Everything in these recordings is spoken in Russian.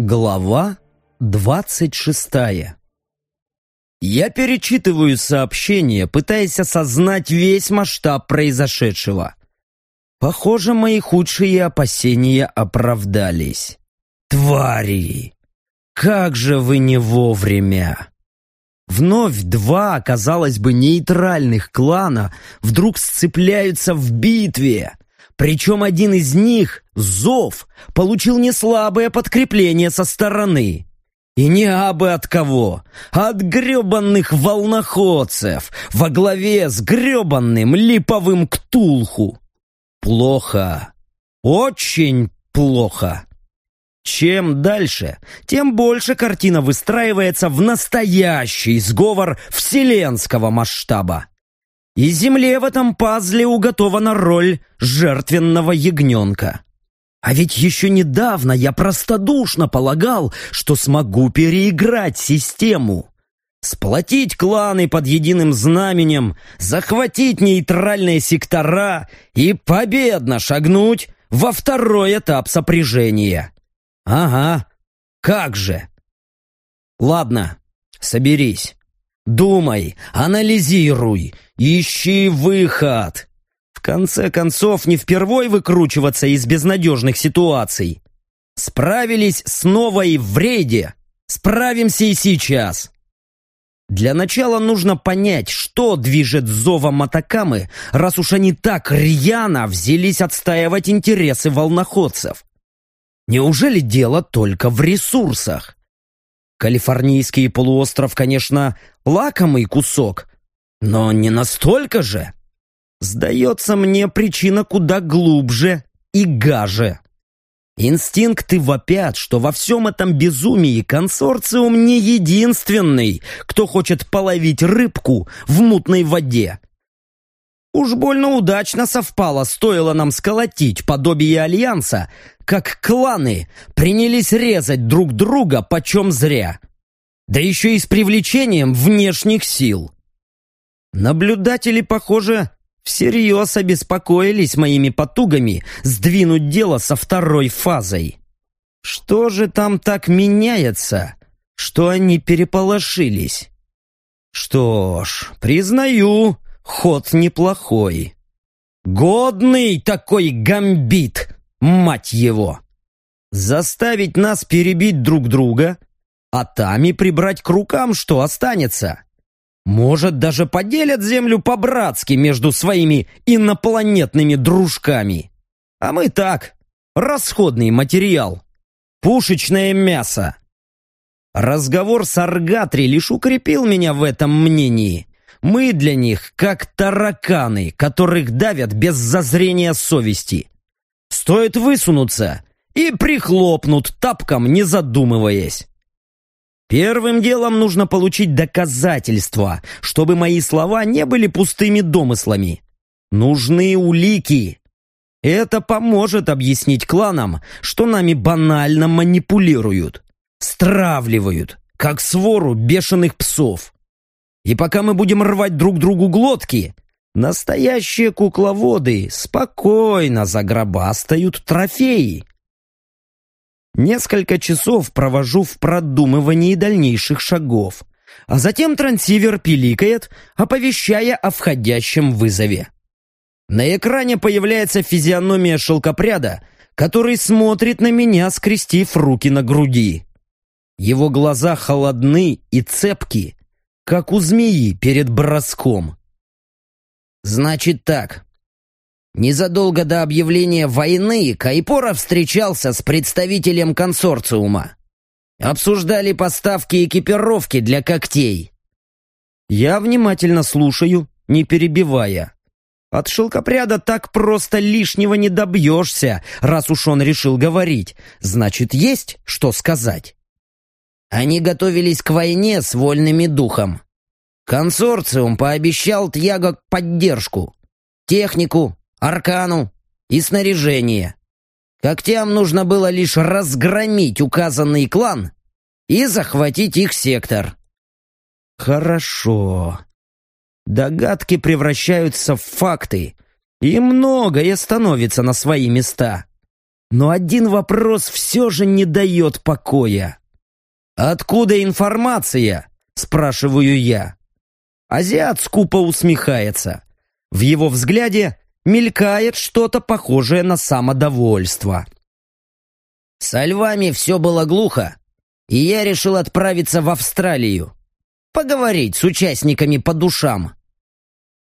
Глава двадцать шестая Я перечитываю сообщение, пытаясь осознать весь масштаб произошедшего. Похоже, мои худшие опасения оправдались. Твари! Как же вы не вовремя! Вновь два, казалось бы, нейтральных клана вдруг сцепляются в битве. Причем один из них, Зов, получил неслабое подкрепление со стороны. И не абы от кого, а от гребанных волноходцев во главе с гребанным липовым ктулху. Плохо. Очень плохо. Чем дальше, тем больше картина выстраивается в настоящий сговор вселенского масштаба. И Земле в этом пазле уготована роль жертвенного ягненка. А ведь еще недавно я простодушно полагал, что смогу переиграть систему. Сплотить кланы под единым знаменем, захватить нейтральные сектора и победно шагнуть во второй этап сопряжения. Ага, как же. Ладно, соберись. Думай, анализируй, ищи выход. В конце концов, не впервой выкручиваться из безнадежных ситуаций. Справились с новой в рейде. Справимся и сейчас. Для начала нужно понять, что движет зовом Атакамы, раз уж они так рьяно взялись отстаивать интересы волноходцев. Неужели дело только в ресурсах? Калифорнийский полуостров, конечно, лакомый кусок, но не настолько же. Сдается мне причина куда глубже и гаже. Инстинкты вопят, что во всем этом безумии консорциум не единственный, кто хочет половить рыбку в мутной воде. Уж больно удачно совпало, стоило нам сколотить подобие альянса, как кланы принялись резать друг друга почем зря. Да еще и с привлечением внешних сил. Наблюдатели, похоже, всерьез обеспокоились моими потугами сдвинуть дело со второй фазой. Что же там так меняется, что они переполошились? Что ж, признаю, ход неплохой. Годный такой гамбит! Мать его! Заставить нас перебить друг друга, а тами прибрать к рукам, что останется. Может, даже поделят землю по-братски между своими инопланетными дружками. А мы так, расходный материал, пушечное мясо. Разговор с Аргатри лишь укрепил меня в этом мнении. Мы для них как тараканы, которых давят без зазрения совести. Стоит высунуться и прихлопнут тапком, не задумываясь. Первым делом нужно получить доказательства, чтобы мои слова не были пустыми домыслами. Нужны улики. Это поможет объяснить кланам, что нами банально манипулируют, стравливают, как свору бешеных псов. И пока мы будем рвать друг другу глотки, Настоящие кукловоды спокойно загробастают трофеи. Несколько часов провожу в продумывании дальнейших шагов, а затем трансивер пиликает, оповещая о входящем вызове. На экране появляется физиономия шелкопряда, который смотрит на меня, скрестив руки на груди. Его глаза холодны и цепки, как у змеи перед броском. Значит так. Незадолго до объявления войны Кайпора встречался с представителем консорциума. Обсуждали поставки экипировки для когтей. Я внимательно слушаю, не перебивая. От шелкопряда так просто лишнего не добьешься, раз уж он решил говорить. Значит, есть что сказать. Они готовились к войне с вольными духом. Консорциум пообещал Тьяго поддержку, технику, аркану и снаряжение. Когтям нужно было лишь разгромить указанный клан и захватить их сектор. Хорошо. Догадки превращаются в факты, и многое становится на свои места. Но один вопрос все же не дает покоя. «Откуда информация?» – спрашиваю я. Азиат скупо усмехается. В его взгляде мелькает что-то похожее на самодовольство. Со львами все было глухо, и я решил отправиться в Австралию. Поговорить с участниками по душам.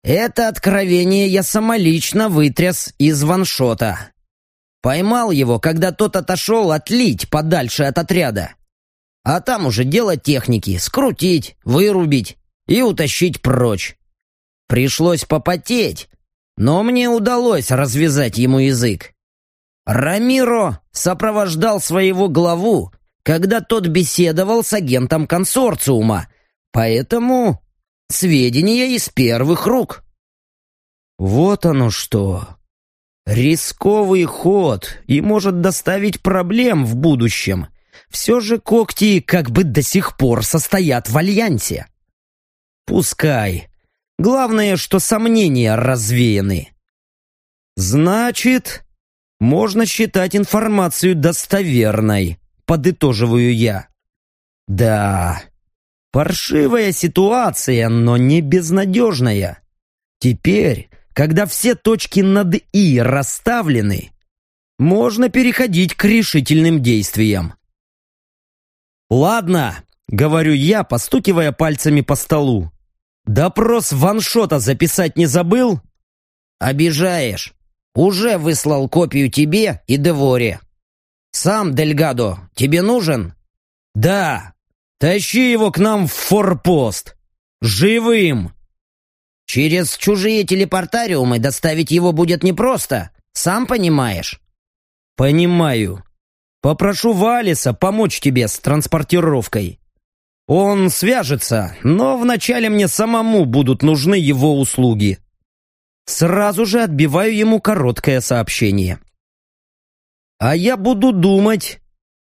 Это откровение я самолично вытряс из ваншота. Поймал его, когда тот отошел отлить подальше от отряда. А там уже дело техники — скрутить, вырубить и утащить прочь. Пришлось попотеть, но мне удалось развязать ему язык. Рамиро сопровождал своего главу, когда тот беседовал с агентом консорциума, поэтому сведения из первых рук. Вот оно что. Рисковый ход и может доставить проблем в будущем. Все же когти как бы до сих пор состоят в альянсе. Пускай. Главное, что сомнения развеяны. Значит, можно считать информацию достоверной, подытоживаю я. Да, паршивая ситуация, но не безнадежная. Теперь, когда все точки над «и» расставлены, можно переходить к решительным действиям. «Ладно», — говорю я, постукивая пальцами по столу. «Допрос ваншота записать не забыл?» «Обижаешь. Уже выслал копию тебе и Деворе. Сам, Дельгадо, тебе нужен? Да. Тащи его к нам в форпост. Живым. Через чужие телепортариумы доставить его будет непросто, сам понимаешь. Понимаю. Попрошу Валиса помочь тебе с транспортировкой. Он свяжется, но вначале мне самому будут нужны его услуги. Сразу же отбиваю ему короткое сообщение. А я буду думать,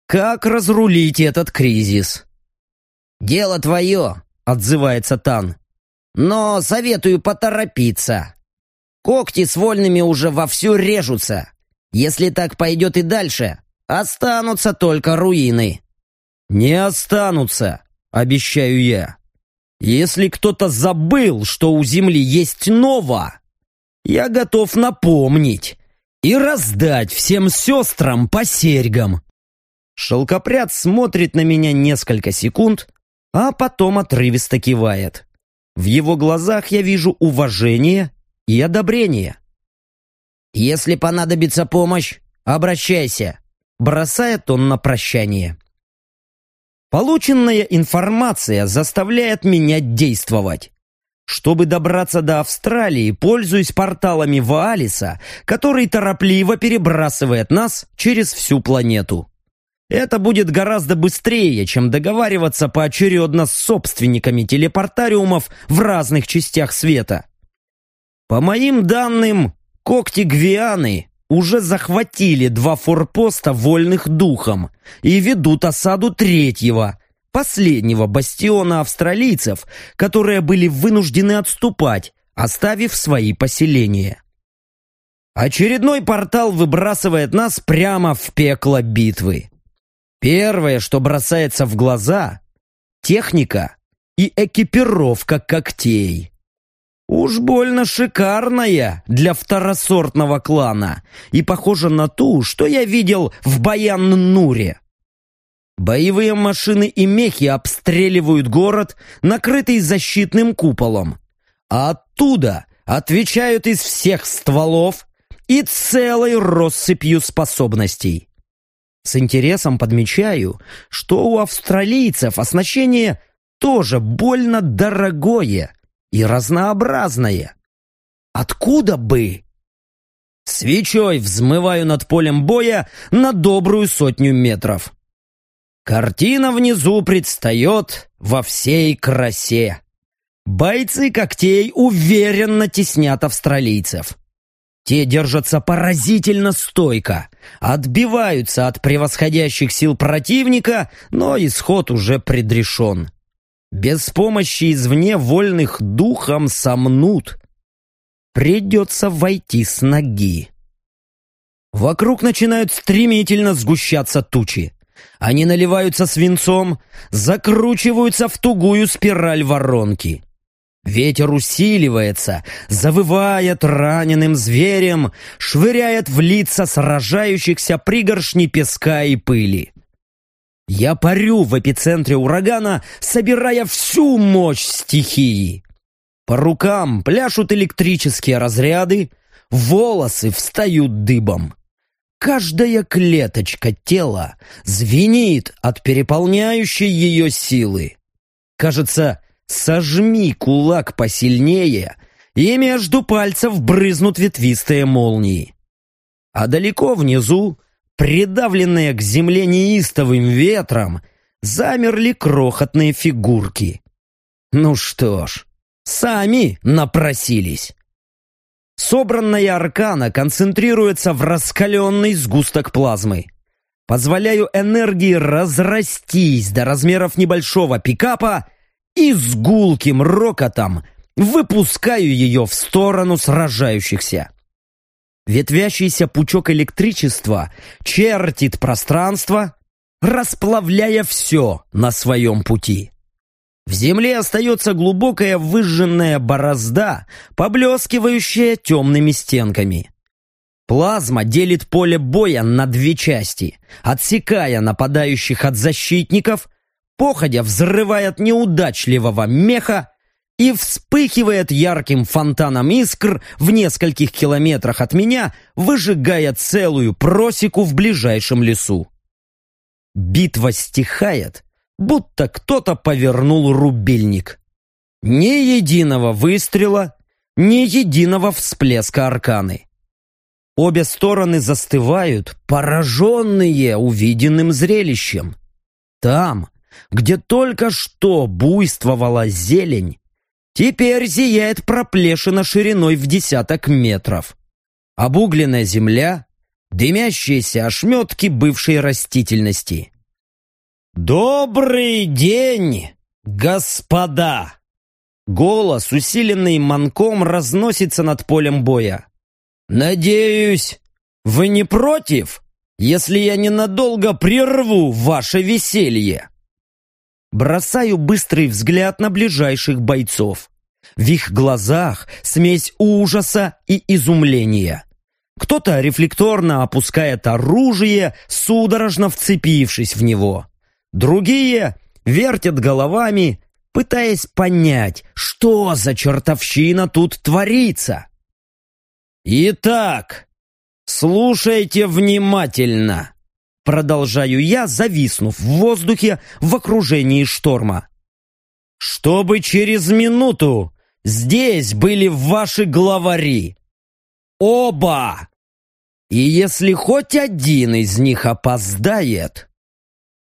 как разрулить этот кризис. «Дело твое», — отзывается Тан. «Но советую поторопиться. Когти с вольными уже вовсю режутся. Если так пойдет и дальше, останутся только руины». «Не останутся», — обещаю я. «Если кто-то забыл, что у Земли есть Нова, я готов напомнить и раздать всем сестрам по серьгам. Шелкопряд смотрит на меня несколько секунд, а потом отрывисто кивает. В его глазах я вижу уважение и одобрение. «Если понадобится помощь, обращайся», — бросает он на прощание. Полученная информация заставляет меня действовать. Чтобы добраться до Австралии, пользуюсь порталами Ваалиса, который торопливо перебрасывает нас через всю планету. Это будет гораздо быстрее, чем договариваться поочередно с собственниками телепортариумов в разных частях света. По моим данным, когти Гвианы уже захватили два форпоста вольных духом и ведут осаду третьего, последнего бастиона австралийцев, которые были вынуждены отступать, оставив свои поселения. Очередной портал выбрасывает нас прямо в пекло битвы. Первое, что бросается в глаза — техника и экипировка когтей. Уж больно шикарная для второсортного клана и похожа на ту, что я видел в Баян-Нуре. Боевые машины и мехи обстреливают город, накрытый защитным куполом. А оттуда отвечают из всех стволов и целой россыпью способностей. С интересом подмечаю, что у австралийцев оснащение тоже больно дорогое и разнообразное. Откуда бы? Свечой взмываю над полем боя на добрую сотню метров. Картина внизу предстает во всей красе. Бойцы когтей уверенно теснят австралийцев. Те держатся поразительно стойко, отбиваются от превосходящих сил противника, но исход уже предрешен. Без помощи извне вольных духом сомнут. Придется войти с ноги. Вокруг начинают стремительно сгущаться тучи. Они наливаются свинцом, закручиваются в тугую спираль воронки. Ветер усиливается, завывает раненым зверем, швыряет в лица сражающихся пригоршни песка и пыли. Я парю в эпицентре урагана, собирая всю мощь стихии. По рукам пляшут электрические разряды, волосы встают дыбом. Каждая клеточка тела звенит от переполняющей ее силы. Кажется, сожми кулак посильнее, и между пальцев брызнут ветвистые молнии. А далеко внизу, придавленные к земле неистовым ветром, замерли крохотные фигурки. Ну что ж, сами напросились. Собранная аркана концентрируется в раскаленный сгусток плазмы. Позволяю энергии разрастись до размеров небольшого пикапа и с гулким рокотом выпускаю ее в сторону сражающихся. Ветвящийся пучок электричества чертит пространство, расплавляя все на своем пути. В земле остается глубокая выжженная борозда, поблескивающая темными стенками. Плазма делит поле боя на две части, отсекая нападающих от защитников, походя взрывает неудачливого меха и вспыхивает ярким фонтаном искр в нескольких километрах от меня, выжигая целую просеку в ближайшем лесу. Битва стихает, будто кто-то повернул рубильник. Ни единого выстрела, ни единого всплеска арканы. Обе стороны застывают, пораженные увиденным зрелищем. Там, где только что буйствовала зелень, теперь зияет проплешина шириной в десяток метров. Обугленная земля, дымящиеся ошметки бывшей растительности. «Добрый день, господа!» Голос, усиленный манком, разносится над полем боя. «Надеюсь, вы не против, если я ненадолго прерву ваше веселье?» Бросаю быстрый взгляд на ближайших бойцов. В их глазах смесь ужаса и изумления. Кто-то рефлекторно опускает оружие, судорожно вцепившись в него. Другие вертят головами, пытаясь понять, что за чертовщина тут творится. Итак, слушайте внимательно. Продолжаю я, зависнув в воздухе в окружении шторма. Чтобы через минуту здесь были ваши главари. Оба! И если хоть один из них опоздает,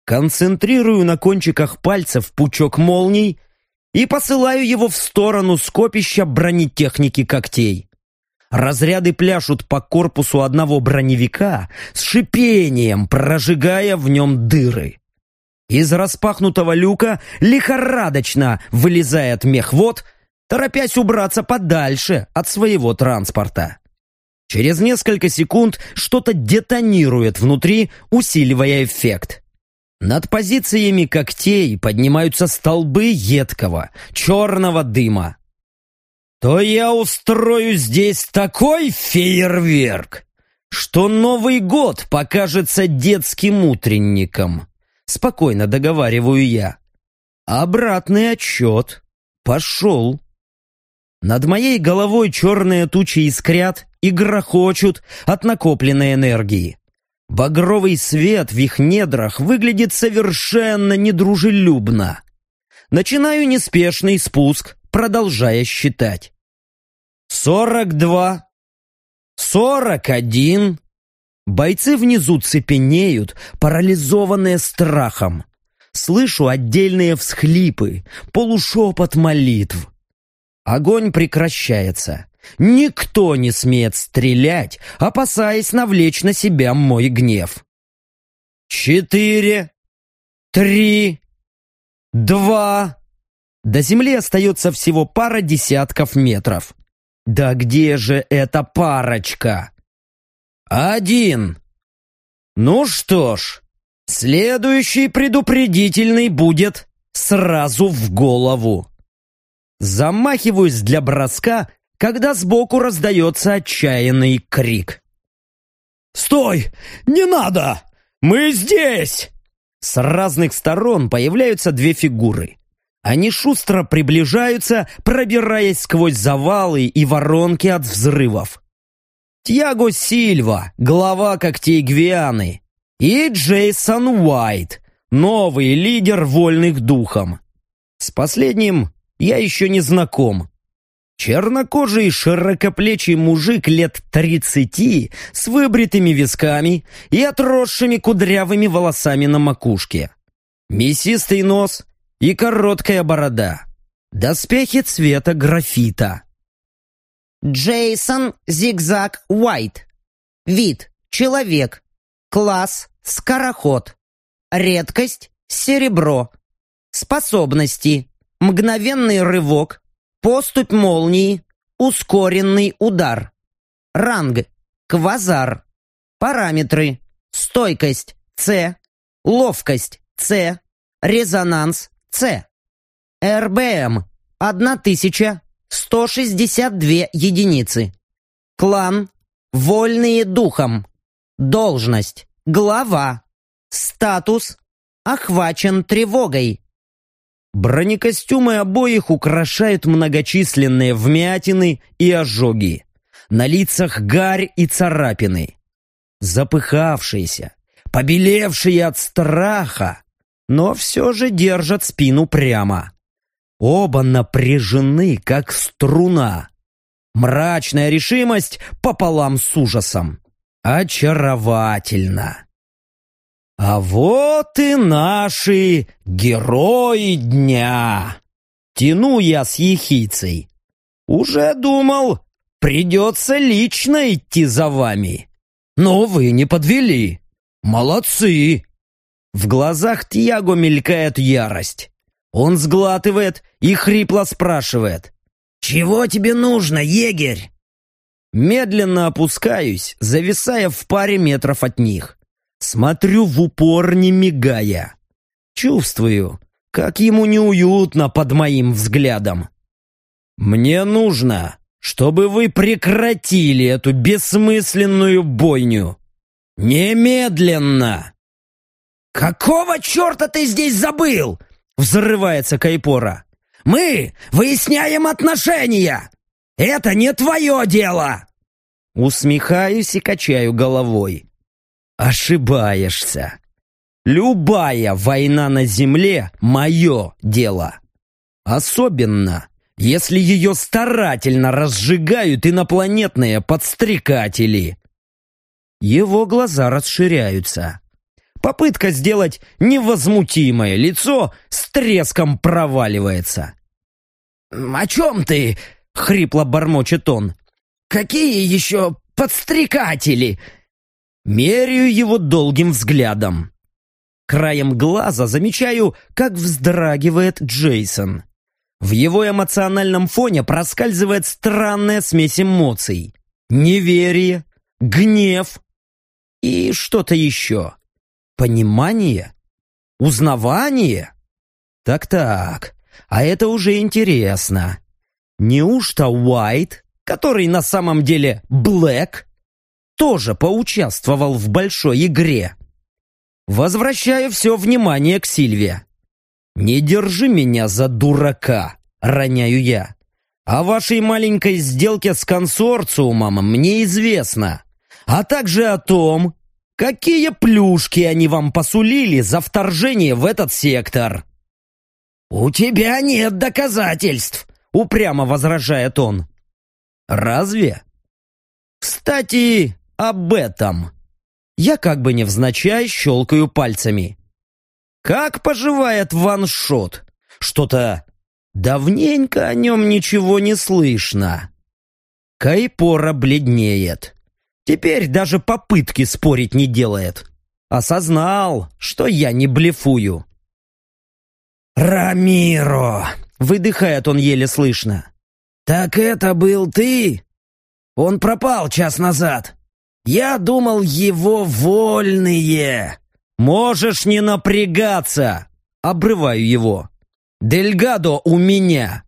концентрирую на кончиках пальцев пучок молний и посылаю его в сторону скопища бронетехники когтей. Разряды пляшут по корпусу одного броневика с шипением, прожигая в нем дыры. Из распахнутого люка лихорадочно вылезает мехвод, торопясь убраться подальше от своего транспорта. Через несколько секунд что-то детонирует внутри, усиливая эффект. Над позициями когтей поднимаются столбы едкого, черного дыма. То я устрою здесь такой фейерверк, что Новый год покажется детским утренником. Спокойно договариваю я. Обратный отчет пошел. Над моей головой черные тучи искрят и грохочут от накопленной энергии. Багровый свет в их недрах выглядит совершенно недружелюбно. Начинаю неспешный спуск, продолжая считать. Сорок два. Сорок один. Бойцы внизу цепенеют, парализованные страхом. Слышу отдельные всхлипы, полушепот молитв. Огонь прекращается. Никто не смеет стрелять, опасаясь навлечь на себя мой гнев. Четыре, три, два. До земли остается всего пара десятков метров. Да где же эта парочка? Один. Ну что ж, следующий предупредительный будет сразу в голову. Замахиваюсь для броска, когда сбоку раздается отчаянный крик. «Стой! Не надо! Мы здесь!» С разных сторон появляются две фигуры. Они шустро приближаются, пробираясь сквозь завалы и воронки от взрывов. Тьяго Сильва, глава когтей Гвианы, и Джейсон Уайт, новый лидер вольных духом. С последним я еще не знаком. Чернокожий широкоплечий мужик лет тридцати с выбритыми висками и отросшими кудрявыми волосами на макушке. Мясистый нос и короткая борода. Доспехи цвета графита. Джейсон Зигзаг Уайт. Вид – человек. Класс – скороход. Редкость – серебро. Способности – мгновенный рывок, поступь молнии, ускоренный удар. Ранг – квазар. Параметры – стойкость – С, ловкость – С, резонанс – С. РБМ – 1000 162 единицы. Клан «Вольные духом». Должность «Глава». Статус «Охвачен тревогой». Бронекостюмы обоих украшают многочисленные вмятины и ожоги. На лицах гарь и царапины. Запыхавшиеся, побелевшие от страха, но все же держат спину прямо. Оба напряжены, как струна. Мрачная решимость пополам с ужасом. Очаровательно. А вот и наши герои дня. Тяну я с ехицей. Уже думал, придется лично идти за вами. Но вы не подвели. Молодцы. В глазах Тьяго мелькает ярость. Он сглатывает и хрипло спрашивает. «Чего тебе нужно, егерь?» Медленно опускаюсь, зависая в паре метров от них. Смотрю в упор, не мигая. Чувствую, как ему неуютно под моим взглядом. «Мне нужно, чтобы вы прекратили эту бессмысленную бойню. Немедленно!» «Какого черта ты здесь забыл?» Взрывается Кайпора. «Мы выясняем отношения! Это не твое дело!» Усмехаюсь и качаю головой. Ошибаешься. Любая война на земле — мое дело. Особенно, если ее старательно разжигают инопланетные подстрекатели. Его глаза расширяются. Попытка сделать невозмутимое лицо с треском проваливается. «О чем ты?» — хрипло бормочет он. «Какие еще подстрекатели?» Меряю его долгим взглядом. Краем глаза замечаю, как вздрагивает Джейсон. В его эмоциональном фоне проскальзывает странная смесь эмоций. Неверие, гнев и что-то еще. Понимание? Узнавание? Так-так, а это уже интересно. Неужто Уайт, который на самом деле Блэк, тоже поучаствовал в большой игре? Возвращаю все внимание к Сильве. «Не держи меня за дурака», — роняю я. «О вашей маленькой сделке с консорциумом мне известно, а также о том, Какие плюшки они вам посулили за вторжение в этот сектор?» «У тебя нет доказательств», — упрямо возражает он. «Разве?» «Кстати, об этом». Я как бы невзначай щелкаю пальцами. «Как поживает ваншот? Что-то давненько о нем ничего не слышно». Кайпора бледнеет. Теперь даже попытки спорить не делает. Осознал, что я не блефую. «Рамиро!» — выдыхает он еле слышно. «Так это был ты? Он пропал час назад. Я думал, его вольные. Можешь не напрягаться. Обрываю его. Дельгадо у меня.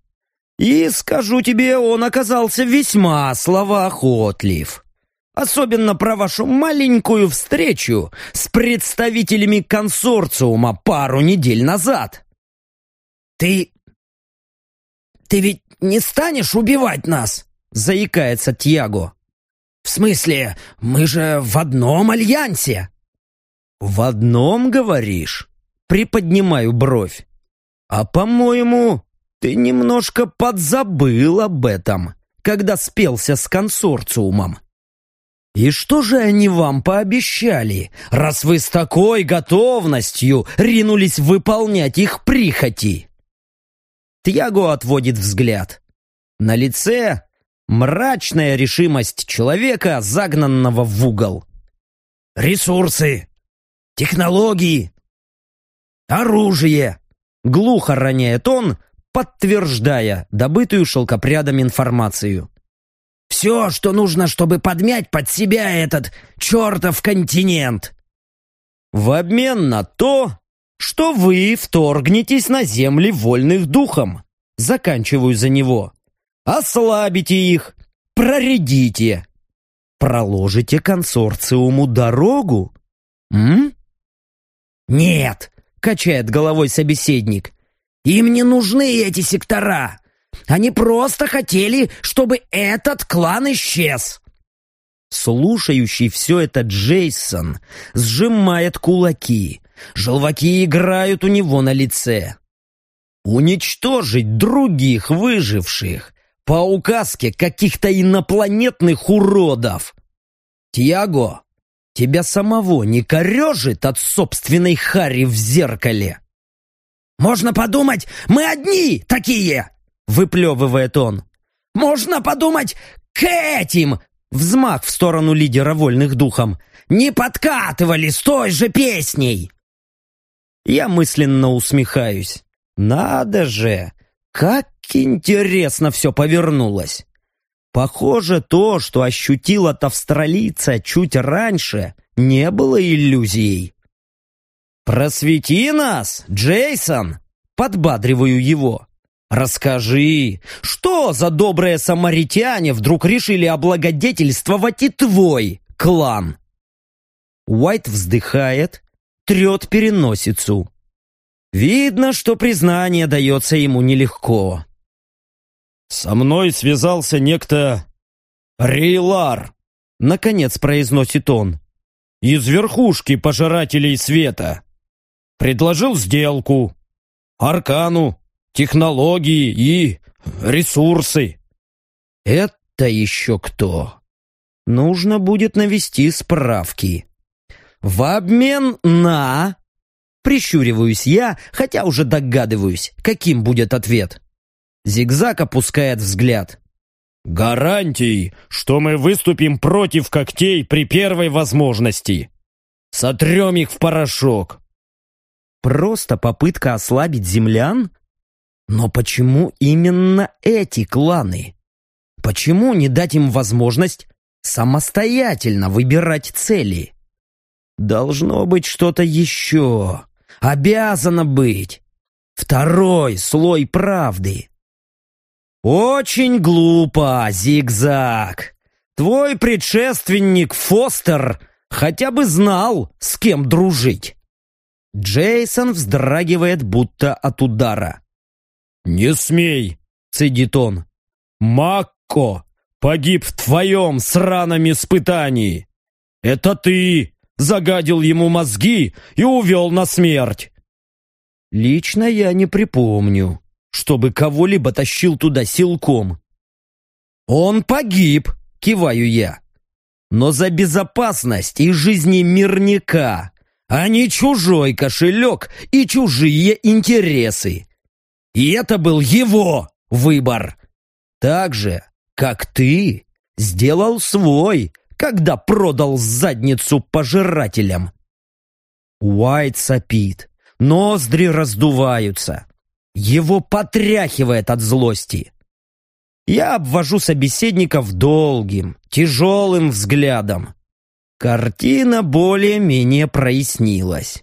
И скажу тебе, он оказался весьма словоохотлив. Особенно про вашу маленькую встречу с представителями консорциума пару недель назад. Ты... Ты ведь не станешь убивать нас? Заикается Тьяго. В смысле, мы же в одном альянсе. В одном, говоришь? Приподнимаю бровь. А по-моему, ты немножко подзабыл об этом, когда спелся с консорциумом. И что же они вам пообещали, раз вы с такой готовностью ринулись выполнять их прихоти? Тьяго отводит взгляд. На лице мрачная решимость человека, загнанного в угол. «Ресурсы, технологии, оружие!» Глухо роняет он, подтверждая добытую шелкопрядом информацию. Все, что нужно, чтобы подмять под себя этот чертов континент. В обмен на то, что вы вторгнетесь на земли вольных духом. Заканчиваю за него. Ослабите их, проредите. Проложите консорциуму дорогу? М? Нет, качает головой собеседник. Им не нужны эти сектора. Они просто хотели, чтобы этот клан исчез. Слушающий все это Джейсон сжимает кулаки. Желваки играют у него на лице. Уничтожить других выживших по указке каких-то инопланетных уродов. Тиаго, тебя самого не корежит от собственной хари в зеркале? Можно подумать, мы одни такие! Выплевывает он. «Можно подумать, к этим!» Взмах в сторону лидера вольных духом. «Не подкатывали с той же песней!» Я мысленно усмехаюсь. «Надо же! Как интересно все повернулось!» Похоже, то, что ощутил от австралийца чуть раньше, не было иллюзией. «Просвети нас, Джейсон!» Подбадриваю его. Расскажи, что за добрые самаритяне вдруг решили облагодетельствовать и твой клан? Уайт вздыхает, трет переносицу. Видно, что признание дается ему нелегко. «Со мной связался некто Рейлар», — наконец произносит он, «из верхушки пожирателей света. Предложил сделку. Аркану технологии и ресурсы. Это еще кто? Нужно будет навести справки. В обмен на... Прищуриваюсь я, хотя уже догадываюсь, каким будет ответ. Зигзаг опускает взгляд. «Гарантий, что мы выступим против когтей при первой возможности. Сотрем их в порошок». Просто попытка ослабить землян? Но почему именно эти кланы? Почему не дать им возможность самостоятельно выбирать цели? Должно быть что-то еще. Обязано быть. Второй слой правды. Очень глупо, зигзаг. Твой предшественник Фостер хотя бы знал, с кем дружить. Джейсон вздрагивает, будто от удара. «Не смей!» — цедит он. «Макко погиб в твоем сраном испытании! Это ты загадил ему мозги и увел на смерть!» «Лично я не припомню, чтобы кого-либо тащил туда силком». «Он погиб!» — киваю я. «Но за безопасность и жизни мирника, а не чужой кошелек и чужие интересы. И это был его выбор. Так же, как ты сделал свой, когда продал задницу пожирателям. Уайт сопит, ноздри раздуваются. Его потряхивает от злости. Я обвожу собеседников долгим, тяжелым взглядом. Картина более-менее прояснилась.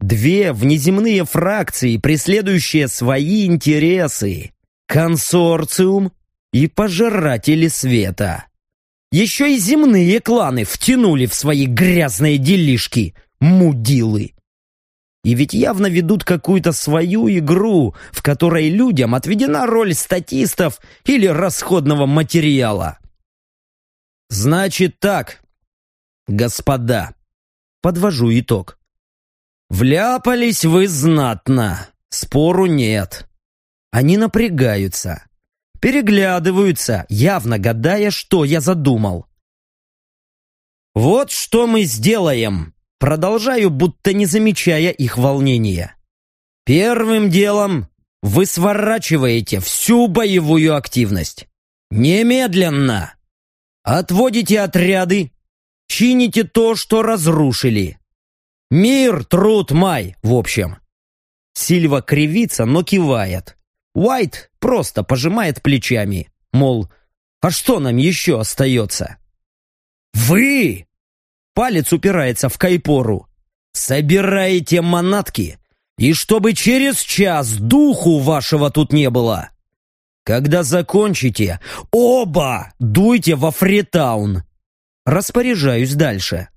Две внеземные фракции, преследующие свои интересы. Консорциум и пожиратели света. Еще и земные кланы втянули в свои грязные делишки, мудилы. И ведь явно ведут какую-то свою игру, в которой людям отведена роль статистов или расходного материала. Значит так, господа, подвожу итог. Вляпались вы знатно, спору нет. Они напрягаются, переглядываются, явно гадая, что я задумал. Вот что мы сделаем. Продолжаю, будто не замечая их волнения. Первым делом вы сворачиваете всю боевую активность. Немедленно! Отводите отряды, чините то, что разрушили. Мир, труд, май, в общем. Сильва кривится, но кивает. Уайт просто пожимает плечами, мол, а что нам еще остается? Вы! Палец упирается в кайпору. Собираете манатки, и чтобы через час духу вашего тут не было. Когда закончите, оба дуйте во Фритаун. Распоряжаюсь дальше.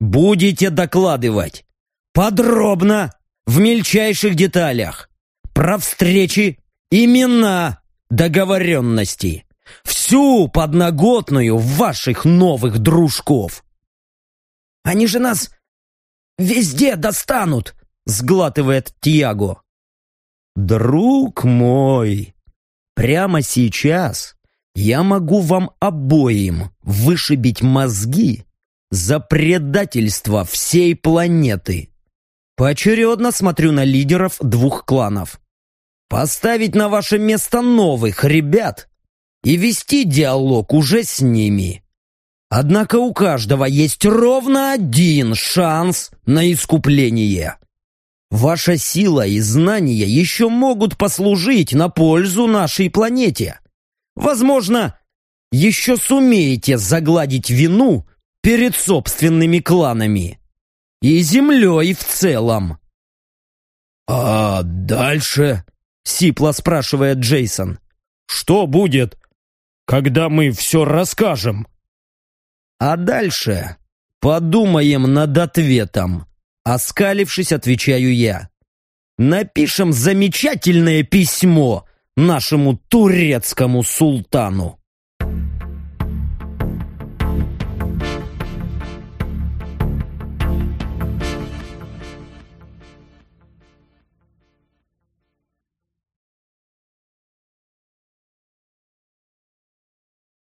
Будете докладывать. Подробно, в мельчайших деталях. Про встречи, имена, договоренности. Всю подноготную ваших новых дружков. Они же нас везде достанут, сглатывает Тиаго. Друг мой, Прямо сейчас я могу вам обоим вышибить мозги за предательство всей планеты. Поочередно смотрю на лидеров двух кланов. Поставить на ваше место новых ребят и вести диалог уже с ними. Однако у каждого есть ровно один шанс на искупление. Ваша сила и знания еще могут послужить на пользу нашей планете. Возможно, еще сумеете загладить вину перед собственными кланами. И землей в целом. «А дальше?» — сипло спрашивает Джейсон. «Что будет, когда мы все расскажем?» «А дальше подумаем над ответом», Оскалившись, отвечаю я. Напишем замечательное письмо нашему турецкому султану.